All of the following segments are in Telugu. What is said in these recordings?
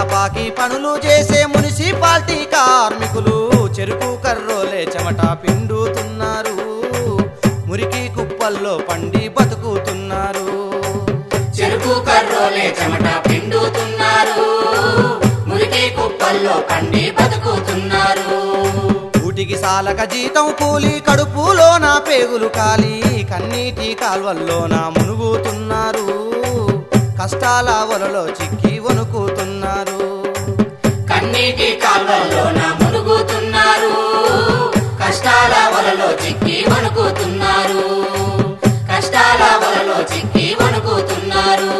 చెత్తాపాకి పనులు చేసే మున్సిపాలిటీ కార్మికులు చెరుకు కర్రోలే చెమట పిండుతున్నారు. మురికి కుప్పల్లో పండి బతుకుతున్నారు. చెరుకు కర్రోలే చెమట పిండుతున్నారు. మురికి కుప్పల్లో పండి బతుకుతున్నారు. ఊటికి సాలక జీతం కూలి కడుపులో నా పేగులు కాలి. కన్నీటి కాల్వల్లో నా మునుగుతున్నారు. కష్టాల వలలో చిక్కి వణుకుతున్నారు కన్నీటి మునుగుతున్నారు. కష్టాల వలలో చిక్కి వణుకుతున్నారు. కష్టాల వలలో చిక్కి వణుకుతున్నారు.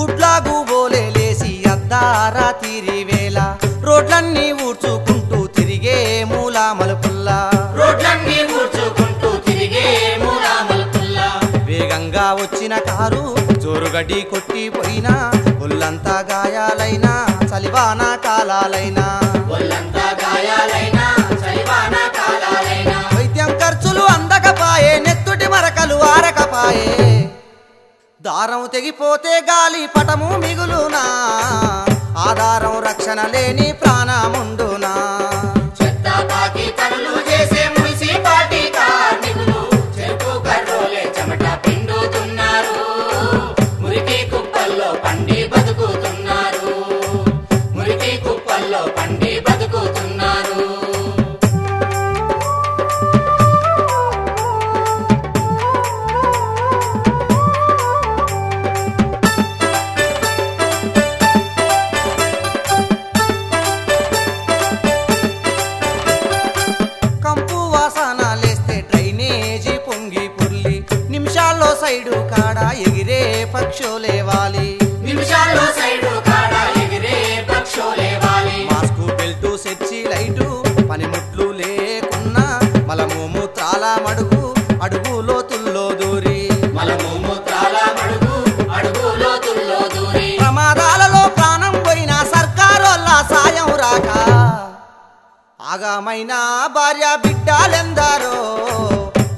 గుడ్లాగు బోలే లేసి అద్దారా తీరి రోడ్లన్నీ ఊడ్చుకుంటూ తిరిగే మూలా మలుపుల్లా రోడ్లన్నీ ఊడ్చుకుంటూ తిరిగే మూలామలుపుల్లా. వేగంగా వచ్చిన కారు జోరుగడ్డి కొట్టి పోయినా ఒళ్ళంతా గాయాలైనా చలివాన కాలాలైనా. ఒళ్ళంతా గాయాలైనా చలివాన కాలాలైనా. వైద్యం ఖర్చులు అందకపాయే నెత్తుటి మరకలు ఆరకపాయే. దారం తెగిపోతే గాలి పటము మిగులునా? ఆధారం రక్షణ లేని ప్రాణముండునా సైడు కాడ ఎగిరే పక్షులేవాలి నిమిషాల్లో సైడు కాడ ఎగిరే పక్షులేవాలి మాస్కు బెల్టు సెచ్చి లైటు పనిముట్లు లేకున్నా మలము మూత్రాల మడుగు అడుగులో తుల్లో దూరి. మలము మూత్రాల మడుగు అడుగు లోతుల్లో దూరి. ప్రమాదాలలో ప్రాణం పోయిన సర్కారోళ్ళ సాయం రాక. ఆగామైన భార్య బిడ్డలెందారో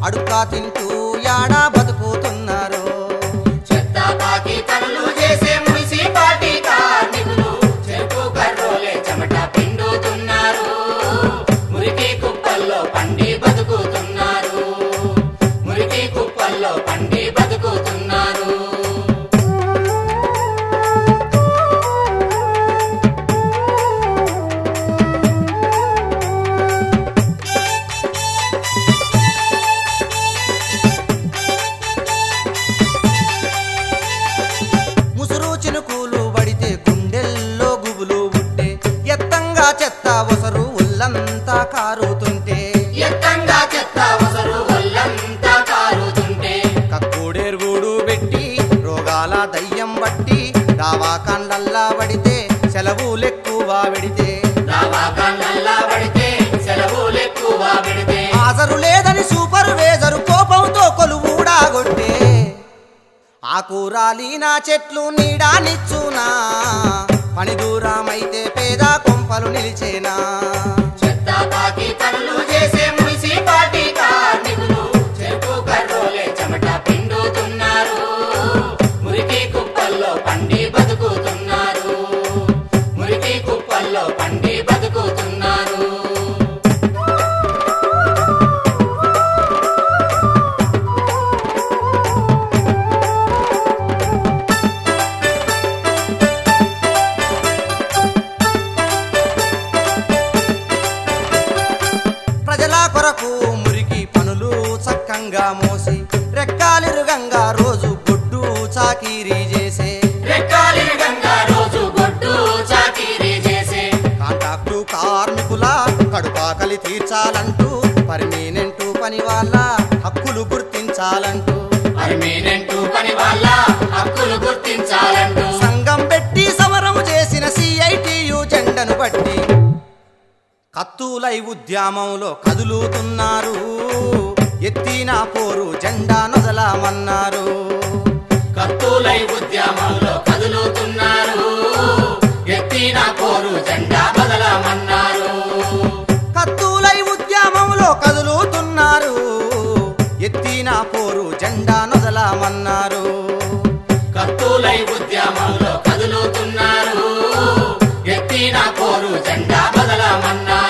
అడుక్కా తింటూ కారుతుంటే. ఎత్తంగా చెత్త వసరు ఒళ్ళంతా కారుతుంటే. కక్కుడేరుగుడు పెట్టి రోగాల దయ్యం బట్టి దావా కండ్లల్లా పడితే సెలవులెక్కువ పెడితే. దావాకాళ్ళల్లా పడితే సెలవులెక్కువ పెడితే. హాజరు లేదని సూపర్వైజరు కోపంతో కొలువుడాగొట్టే ఆకురాలి నా చెట్లు నీడానిచ్చునా? పని దూరమైతే పేద కొంపలు నిలిచేనా? చెత్త పాకి పనులు చక్కంగా మోసి రెక్కాలిరుగంగా రోజు గుడ్డు చాకిరీ చేసే. గంగా రోజు గొడ్డు చాకిరీ చేసే. కాంట్రాక్టు కార్మికుల కడుపాకలి తీర్చాలంటూ పర్మనెంట్ పని వాళ్ళ హక్కులు గుర్తించాలంటూ. పర్మనెంట్ పని వాళ్ళ హక్కులు గుర్తించాలంటూ. సంఘం పెట్టి సమరం చేసిన సిఐటియు జెండను బట్టి కత్తులై ఉద్యమంలో కదులుతున్నారు. ఎత్తిన పోరు జెండా నొదలామన్నారు. కత్తులై ఉద్యమంలో కదులుతున్నారు. ఎత్తిన పోరు జెండా బదలమన్నారు కత్తులై ఉద్యమంలో కదులుతున్నారు. ఎత్తిన పోరు జెండా నొదలామన్నారు. కత్తులై ఉద్యమంలో కదులుతున్నారు. ఎత్తిన పోరు జెండా బదలమన్నారు